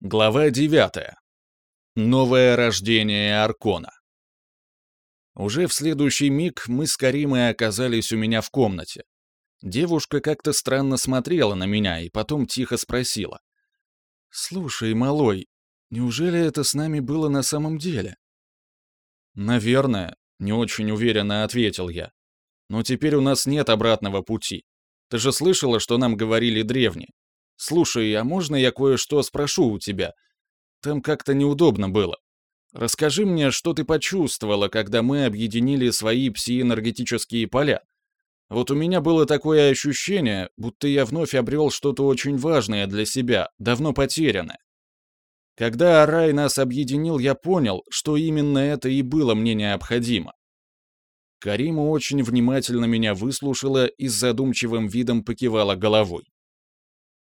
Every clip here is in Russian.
Глава 9. Новое рождение Аркона. Уже в следующий миг мы с Каримой оказались у меня в комнате. Девушка как-то странно смотрела на меня и потом тихо спросила. «Слушай, малой, неужели это с нами было на самом деле?» «Наверное», — не очень уверенно ответил я. «Но теперь у нас нет обратного пути. Ты же слышала, что нам говорили древние? «Слушай, а можно я кое-что спрошу у тебя? Там как-то неудобно было. Расскажи мне, что ты почувствовала, когда мы объединили свои псиэнергетические поля. Вот у меня было такое ощущение, будто я вновь обрел что-то очень важное для себя, давно потерянное. Когда Арай нас объединил, я понял, что именно это и было мне необходимо. Карима очень внимательно меня выслушала и с задумчивым видом покивала головой.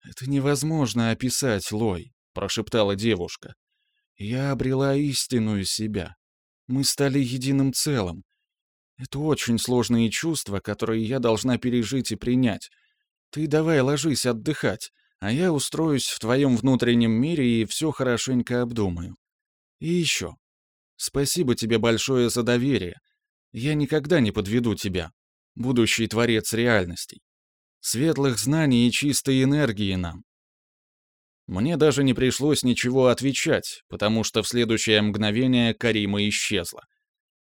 «Это невозможно описать, Лой», — прошептала девушка. «Я обрела истинную себя. Мы стали единым целым. Это очень сложные чувства, которые я должна пережить и принять. Ты давай ложись отдыхать, а я устроюсь в твоем внутреннем мире и все хорошенько обдумаю. И еще. Спасибо тебе большое за доверие. Я никогда не подведу тебя, будущий творец реальностей. Светлых знаний и чистой энергии нам. Мне даже не пришлось ничего отвечать, потому что в следующее мгновение Карима исчезла.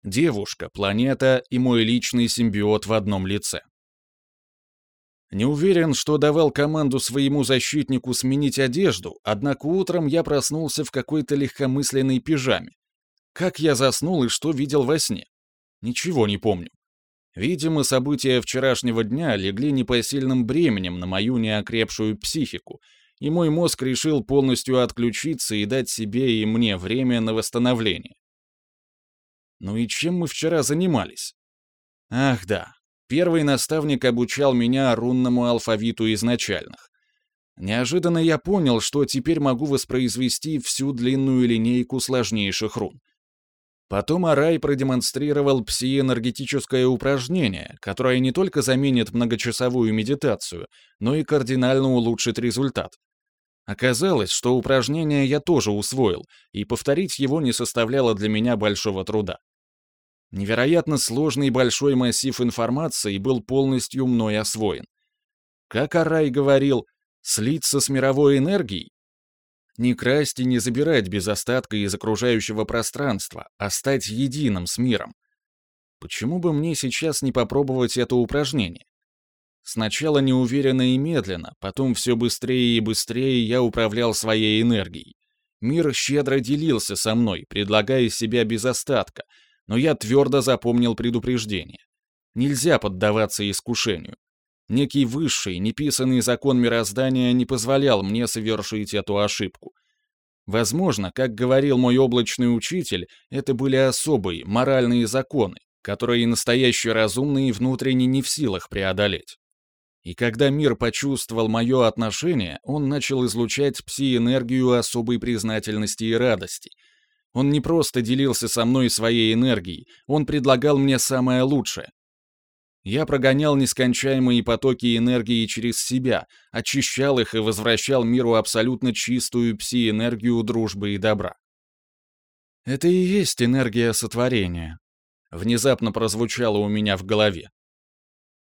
Девушка, планета и мой личный симбиот в одном лице. Не уверен, что давал команду своему защитнику сменить одежду, однако утром я проснулся в какой-то легкомысленной пижаме. Как я заснул и что видел во сне? Ничего не помню. Видимо, события вчерашнего дня легли непосильным бременем на мою неокрепшую психику, и мой мозг решил полностью отключиться и дать себе и мне время на восстановление. Ну и чем мы вчера занимались? Ах да, первый наставник обучал меня рунному алфавиту изначальных. Неожиданно я понял, что теперь могу воспроизвести всю длинную линейку сложнейших рун. Потом Арай продемонстрировал псиэнергетическое упражнение, которое не только заменит многочасовую медитацию, но и кардинально улучшит результат. Оказалось, что упражнение я тоже усвоил, и повторить его не составляло для меня большого труда. Невероятно сложный большой массив информации был полностью мной освоен. Как Арай говорил, слиться с мировой энергией не красть и не забирать без остатка из окружающего пространства, а стать единым с миром. Почему бы мне сейчас не попробовать это упражнение? Сначала неуверенно и медленно, потом все быстрее и быстрее я управлял своей энергией. Мир щедро делился со мной, предлагая себя без остатка, но я твердо запомнил предупреждение. Нельзя поддаваться искушению. Некий высший, неписанный закон мироздания не позволял мне совершить эту ошибку. Возможно, как говорил мой облачный учитель, это были особые, моральные законы, которые настоящий разумный внутренне не в силах преодолеть. И когда мир почувствовал мое отношение, он начал излучать пси-энергию особой признательности и радости. Он не просто делился со мной своей энергией, он предлагал мне самое лучшее, я прогонял нескончаемые потоки энергии через себя, очищал их и возвращал миру абсолютно чистую пси-энергию дружбы и добра. «Это и есть энергия сотворения», — внезапно прозвучало у меня в голове.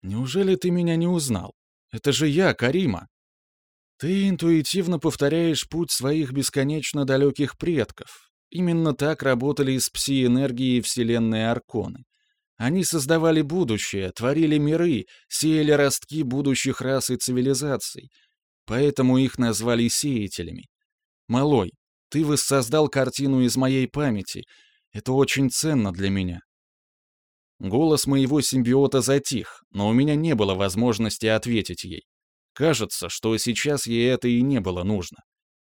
«Неужели ты меня не узнал? Это же я, Карима. Ты интуитивно повторяешь путь своих бесконечно далеких предков. Именно так работали с пси-энергией Вселенной Арконы. Они создавали будущее, творили миры, сеяли ростки будущих рас и цивилизаций. Поэтому их назвали сеятелями. Малой, ты воссоздал картину из моей памяти. Это очень ценно для меня. Голос моего симбиота затих, но у меня не было возможности ответить ей. Кажется, что сейчас ей это и не было нужно.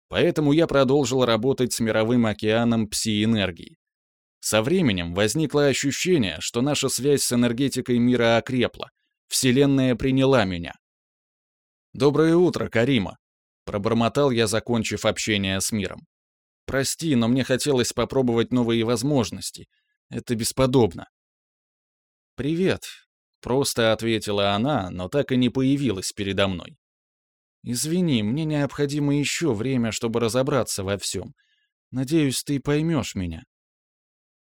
Поэтому я продолжил работать с мировым океаном пси-энергии. Со временем возникло ощущение, что наша связь с энергетикой мира окрепла. Вселенная приняла меня. «Доброе утро, Карима!» — пробормотал я, закончив общение с миром. «Прости, но мне хотелось попробовать новые возможности. Это бесподобно». «Привет», — просто ответила она, но так и не появилась передо мной. Извини, мне необходимо еще время, чтобы разобраться во всем. Надеюсь, ты поймешь меня».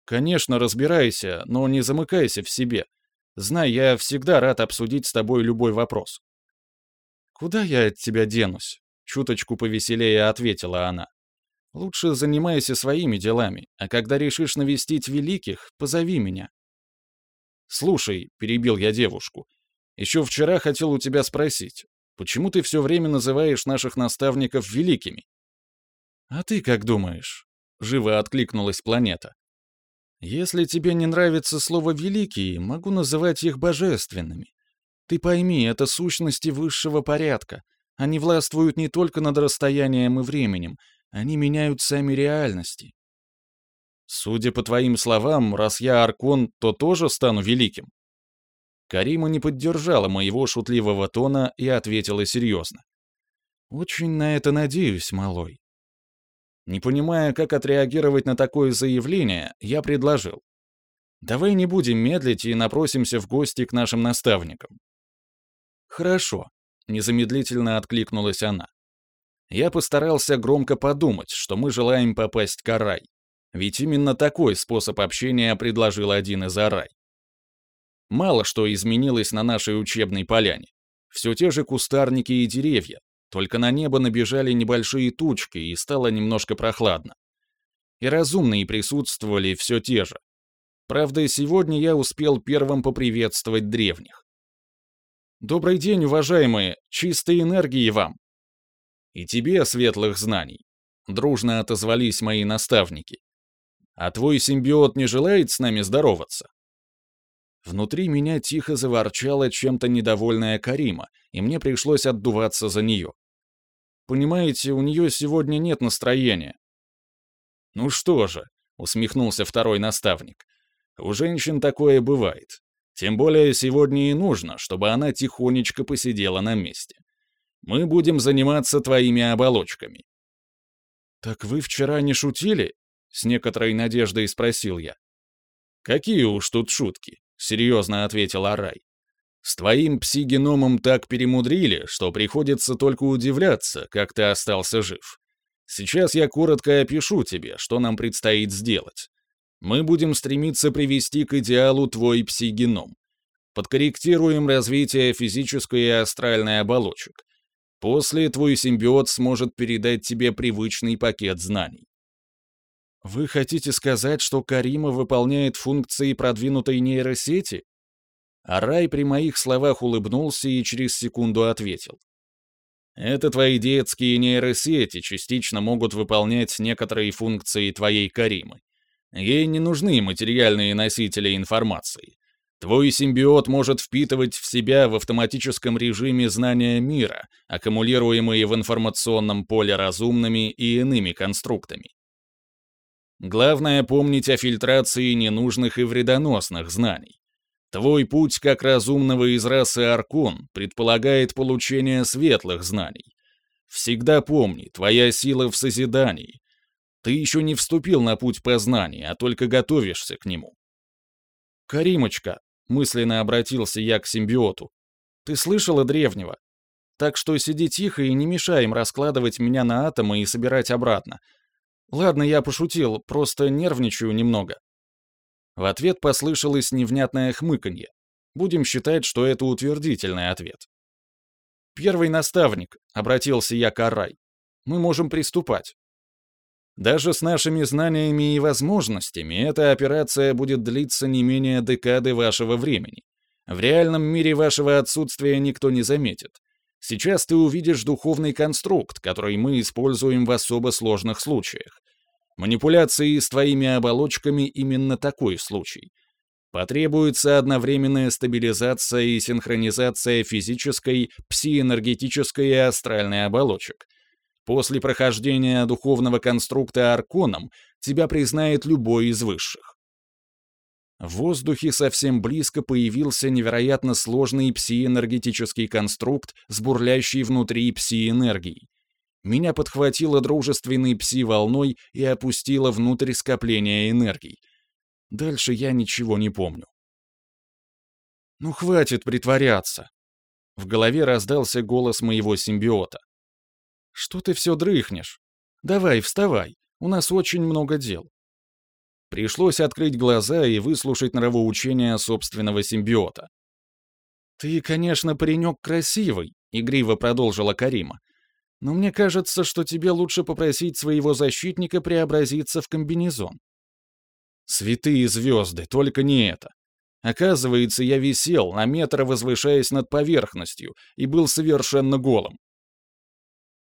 «Конечно, разбирайся, но не замыкайся в себе. Знай, я всегда рад обсудить с тобой любой вопрос». «Куда я от тебя денусь?» — чуточку повеселее ответила она. «Лучше занимайся своими делами, а когда решишь навестить великих, позови меня». «Слушай», — перебил я девушку, — «еще вчера хотел у тебя спросить, почему ты все время называешь наших наставников великими?» «А ты как думаешь?» — живо откликнулась планета. «Если тебе не нравится слово «великие», могу называть их божественными. Ты пойми, это сущности высшего порядка. Они властвуют не только над расстоянием и временем, они меняют сами реальности. Судя по твоим словам, раз я Аркон, то тоже стану великим. Карима не поддержала моего шутливого тона и ответила серьезно. «Очень на это надеюсь, малой». Не понимая, как отреагировать на такое заявление, я предложил. «Давай не будем медлить и напросимся в гости к нашим наставникам». «Хорошо», — незамедлительно откликнулась она. Я постарался громко подумать, что мы желаем попасть к Арай. Ведь именно такой способ общения предложил один из Арай. Мало что изменилось на нашей учебной поляне. Все те же кустарники и деревья, только на небо набежали небольшие тучки и стало немножко прохладно. И разумные присутствовали все те же. Правда, сегодня я успел первым поприветствовать древних. «Добрый день, уважаемые! Чистой энергии вам!» «И тебе светлых знаний!» — дружно отозвались мои наставники. А твой симбиот не желает с нами здороваться?» Внутри меня тихо заворчала чем-то недовольная Карима, и мне пришлось отдуваться за нее. Понимаете, у нее сегодня нет настроения. «Ну что же», — усмехнулся второй наставник, — «у женщин такое бывает. Тем более сегодня и нужно, чтобы она тихонечко посидела на месте. Мы будем заниматься твоими оболочками». «Так вы вчера не шутили?» С некоторой надеждой спросил я. «Какие уж тут шутки», — серьезно ответил Арай. «С твоим пси-геномом так перемудрили, что приходится только удивляться, как ты остался жив. Сейчас я коротко опишу тебе, что нам предстоит сделать. Мы будем стремиться привести к идеалу твой пси-геном. Подкорректируем развитие физической и астральной оболочек. После твой симбиот сможет передать тебе привычный пакет знаний. Вы хотите сказать, что Карима выполняет функции продвинутой нейросети? Арай при моих словах улыбнулся и через секунду ответил. Это твои детские нейросети частично могут выполнять некоторые функции твоей Каримы. Ей не нужны материальные носители информации. Твой симбиот может впитывать в себя в автоматическом режиме знания мира, аккумулируемые в информационном поле разумными и иными конструктами. Главное помнить о фильтрации ненужных и вредоносных знаний. Твой путь как разумного из расы Аркон предполагает получение светлых знаний. Всегда помни, твоя сила в созидании. Ты еще не вступил на путь познания, а только готовишься к нему. «Каримочка», — мысленно обратился я к симбиоту, — «ты слышала древнего? Так что сиди тихо и не мешай им раскладывать меня на атомы и собирать обратно, Ладно, я пошутил, просто нервничаю немного. В ответ послышалось невнятное хмыканье. Будем считать, что это утвердительный ответ. «Первый наставник», — обратился я к Арай. «Мы можем приступать». Даже с нашими знаниями и возможностями эта операция будет длиться не менее декады вашего времени. В реальном мире вашего отсутствия никто не заметит. Сейчас ты увидишь духовный конструкт, который мы используем в особо сложных случаях. Манипуляции с твоими оболочками именно такой случай. Потребуется одновременная стабилизация и синхронизация физической, псиэнергетической и астральной оболочек. После прохождения духовного конструкта Арконом тебя признает любой из высших. В воздухе совсем близко появился невероятно сложный псиэнергетический конструкт с бурлящей внутри псиэнергией. Меня подхватило дружественной пси-волной и опустило внутрь скопления энергий. Дальше я ничего не помню. «Ну хватит притворяться!» В голове раздался голос моего симбиота. Что ты все дрыхнешь? Давай, вставай, у нас очень много дел. Пришлось открыть глаза и выслушать нравоучение собственного симбиота. «Ты, конечно, паренек красивый», — игриво продолжила Карима. «Но мне кажется, что тебе лучше попросить своего защитника преобразиться в комбинезон». Святые звезды, только не это. Оказывается, я висел, на метр возвышаясь над поверхностью, и был совершенно голым.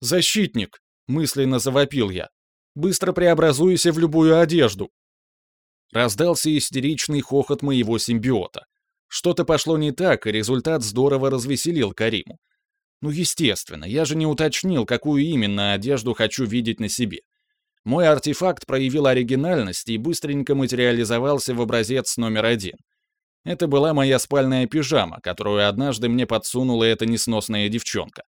«Защитник!» — мысленно завопил я. «Быстро преобразуйся в любую одежду!» Раздался истеричный хохот моего симбиота. Что-то пошло не так, и результат здорово развеселил Кариму. Ну, естественно, я же не уточнил, какую именно одежду хочу видеть на себе. Мой артефакт проявил оригинальность и быстренько материализовался в образец номер один. Это была моя спальная пижама, которую однажды мне подсунула эта несносная девчонка.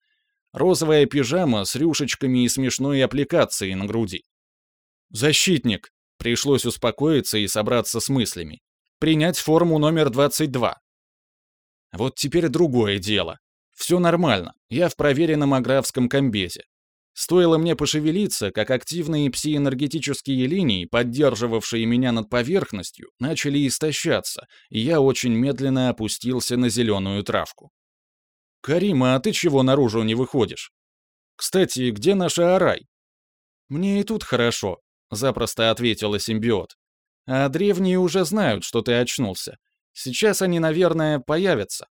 Розовая пижама с рюшечками и смешной аппликацией на груди. «Защитник!» Пришлось успокоиться и собраться с мыслями. Принять форму номер 22. Вот теперь другое дело. Все нормально, я в проверенном аграфском комбезе. Стоило мне пошевелиться, как активные псиэнергетические линии, поддерживавшие меня над поверхностью, начали истощаться, и я очень медленно опустился на зеленую травку. «Карима, а ты чего наружу не выходишь? Кстати, где наша Арай?» «Мне и тут хорошо», — запросто ответила симбиот. «А древние уже знают, что ты очнулся. Сейчас они, наверное, появятся».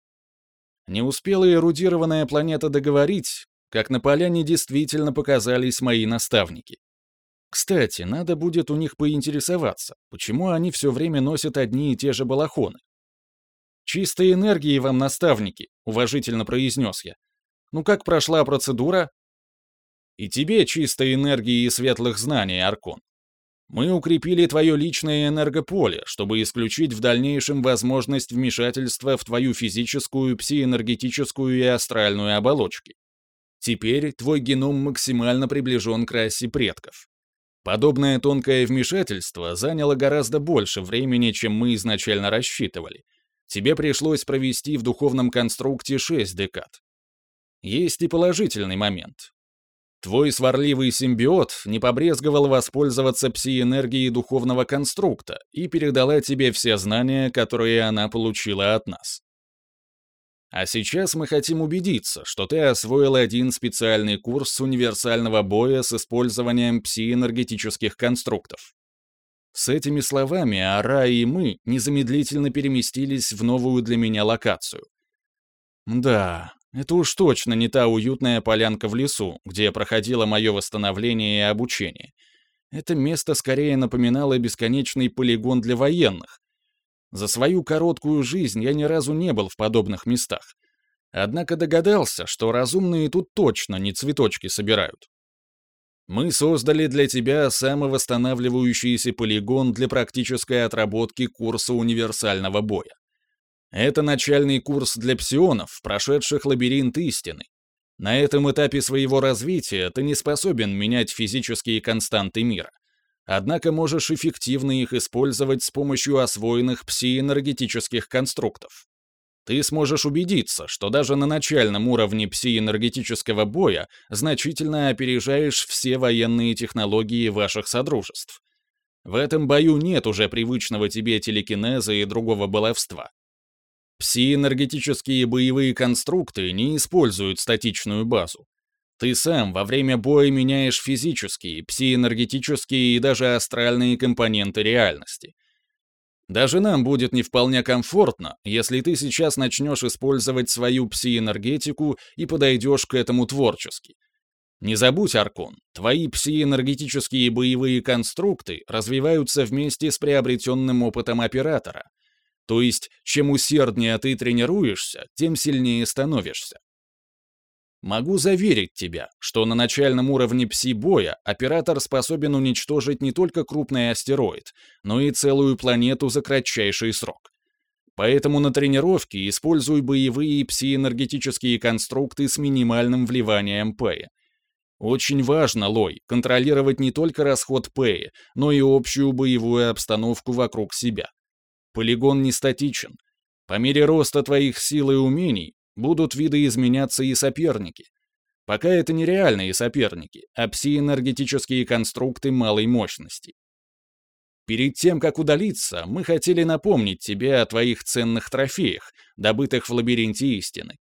Не успела эрудированная планета договорить, как на поляне действительно показались мои наставники. Кстати, надо будет у них поинтересоваться, почему они все время носят одни и те же балахоны. «Чистой энергии вам, наставники», — уважительно произнес я. «Ну как прошла процедура?» «И тебе чистой энергии и светлых знаний, Аркон. Мы укрепили твое личное энергополе, чтобы исключить в дальнейшем возможность вмешательства в твою физическую, псиэнергетическую и астральную оболочки. Теперь твой геном максимально приближен к расе предков. Подобное тонкое вмешательство заняло гораздо больше времени, чем мы изначально рассчитывали. Тебе пришлось провести в духовном конструкте 6 декад. Есть и положительный момент. Твой сварливый симбиот не побрезговал воспользоваться пси-энергией духовного конструкта и передала тебе все знания, которые она получила от нас. А сейчас мы хотим убедиться, что ты освоил один специальный курс универсального боя с использованием пси-энергетических конструктов. С этими словами Ара и мы незамедлительно переместились в новую для меня локацию. Да, это уж точно не та уютная полянка в лесу, где проходило мое восстановление и обучение. Это место скорее напоминало бесконечный полигон для военных. За свою короткую жизнь я ни разу не был в подобных местах. Однако догадался, что разумные тут точно не цветочки собирают. Мы создали для тебя самовосстанавливающийся полигон для практической отработки курса универсального боя. Это начальный курс для псионов, прошедших лабиринт истины. На этом этапе своего развития ты не способен менять физические константы мира. Однако можешь эффективно их использовать с помощью освоенных псиэнергетических конструктов. Ты сможешь убедиться, что даже на начальном уровне псиэнергетического боя значительно опережаешь все военные технологии ваших содружеств. В этом бою нет уже привычного тебе телекинеза и другого баловства. Пси-энергетические боевые конструкты не используют статичную базу. Ты сам во время боя меняешь физические, пси-энергетические и даже астральные компоненты реальности. Даже нам будет не вполне комфортно, если ты сейчас начнешь использовать свою пси-энергетику и подойдешь к этому творчески. Не забудь, Аркон, твои пси-энергетические боевые конструкты развиваются вместе с приобретенным опытом оператора — то есть, чем усерднее ты тренируешься, тем сильнее становишься. Могу заверить тебя, что на начальном уровне пси-боя оператор способен уничтожить не только крупный астероид, но и целую планету за кратчайший срок. Поэтому на тренировке используй боевые пси-энергетические конструкты с минимальным вливанием пэя. Очень важно, Лой, контролировать не только расход пэя, но и общую боевую обстановку вокруг себя. Полигон не статичен. По мере роста твоих сил и умений будут видоизменяться и соперники. Пока это не реальные соперники, а псиэнергетические конструкты малой мощности. Перед тем, как удалиться, мы хотели напомнить тебе о твоих ценных трофеях, добытых в лабиринте истины.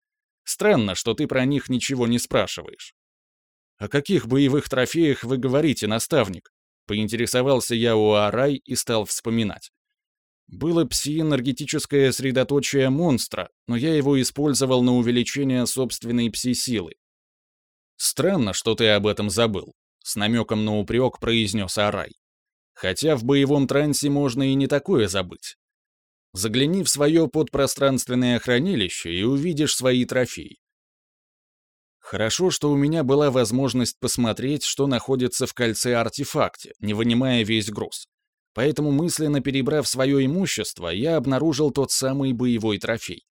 Странно, что ты про них ничего не спрашиваешь. «О каких боевых трофеях вы говорите, наставник?» Поинтересовался я у Арай и стал вспоминать. Было пси-энергетическое средоточие монстра, но я его использовал на увеличение собственной пси-силы. «Странно, что ты об этом забыл», — с намеком на упрек произнес Арай. Хотя в боевом трансе можно и не такое забыть. Загляни в свое подпространственное хранилище и увидишь свои трофеи. Хорошо, что у меня была возможность посмотреть, что находится в кольце-артефакте, не вынимая весь груз. Поэтому, мысленно перебрав свое имущество, я обнаружил тот самый боевой трофей.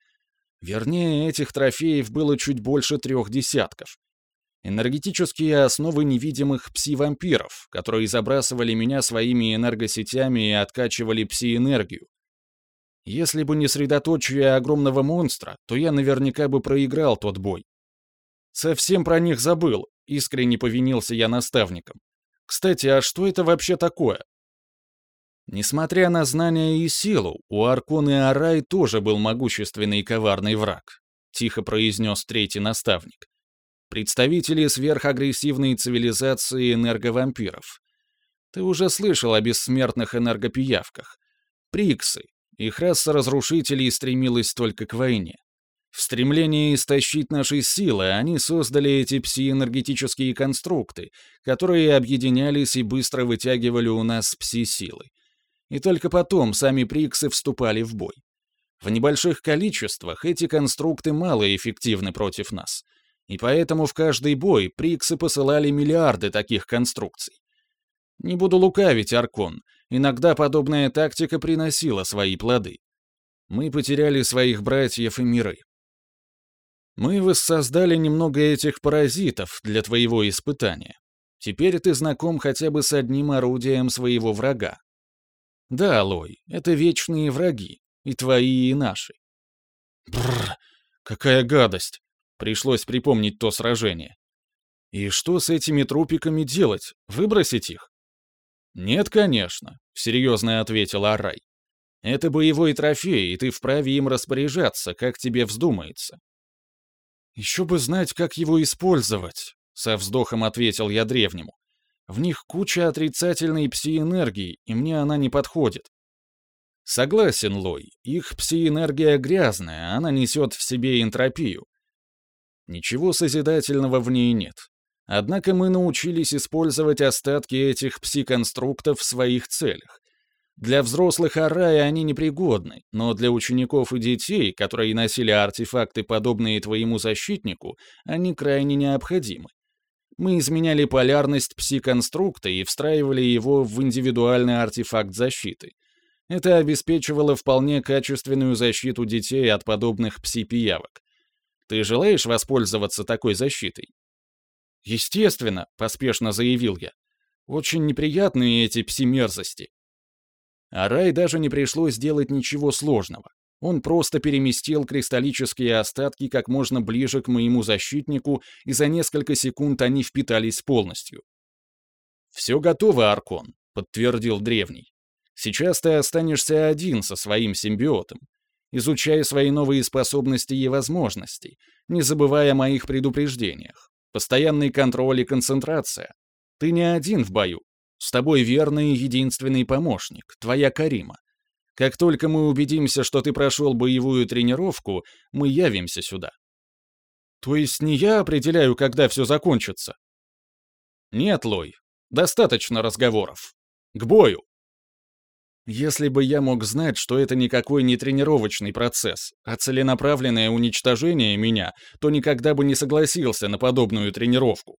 Вернее, этих трофеев было чуть больше трех десятков. Энергетические основы невидимых пси-вампиров, которые забрасывали меня своими энергосетями и откачивали пси-энергию. Если бы не средоточие огромного монстра, то я наверняка бы проиграл тот бой. Совсем про них забыл, искренне повинился я наставником. Кстати, а что это вообще такое? Несмотря на знания и силу, у Арконы Арай тоже был могущественный и коварный враг, тихо произнес третий наставник представители сверхагрессивной цивилизации энерговампиров. Ты уже слышал о бессмертных энергопиявках. Приксы. Их раса разрушителей стремилась только к войне. В стремлении истощить наши силы они создали эти псиэнергетические конструкты, которые объединялись и быстро вытягивали у нас пси-силы. И только потом сами приксы вступали в бой. В небольших количествах эти конструкты мало эффективны против нас — и поэтому в каждый бой Приксы посылали миллиарды таких конструкций. Не буду лукавить, Аркон, иногда подобная тактика приносила свои плоды. Мы потеряли своих братьев и миры. Мы воссоздали немного этих паразитов для твоего испытания. Теперь ты знаком хотя бы с одним орудием своего врага. Да, Лой, это вечные враги, и твои, и наши. Бррр, какая гадость! Пришлось припомнить то сражение. И что с этими трупиками делать? Выбросить их? Нет, конечно, серьезно ответил Арай. Это боевой трофей, и ты вправе им распоряжаться, как тебе вздумается. Еще бы знать, как его использовать, со вздохом ответил я древнему. В них куча отрицательной пси-энергии, и мне она не подходит. Согласен, Лой, их пси-энергия грязная, она несет в себе энтропию. Ничего созидательного в ней нет. Однако мы научились использовать остатки этих пси-конструктов в своих целях. Для взрослых Арая они непригодны, но для учеников и детей, которые носили артефакты, подобные твоему защитнику, они крайне необходимы. Мы изменяли полярность пси-конструкта и встраивали его в индивидуальный артефакт защиты. Это обеспечивало вполне качественную защиту детей от подобных пси-пиявок. Ты желаешь воспользоваться такой защитой?» «Естественно», — поспешно заявил я. «Очень неприятные эти пси-мерзости». А Рай даже не пришлось делать ничего сложного. Он просто переместил кристаллические остатки как можно ближе к моему защитнику, и за несколько секунд они впитались полностью. «Все готово, Аркон», — подтвердил Древний. «Сейчас ты останешься один со своим симбиотом изучая свои новые способности и возможности, не забывая о моих предупреждениях. Постоянный контроль и концентрация. Ты не один в бою. С тобой верный и единственный помощник, твоя Карима. Как только мы убедимся, что ты прошел боевую тренировку, мы явимся сюда. То есть не я определяю, когда все закончится? Нет, Лой. Достаточно разговоров. К бою! Если бы я мог знать, что это никакой не тренировочный процесс, а целенаправленное уничтожение меня, то никогда бы не согласился на подобную тренировку.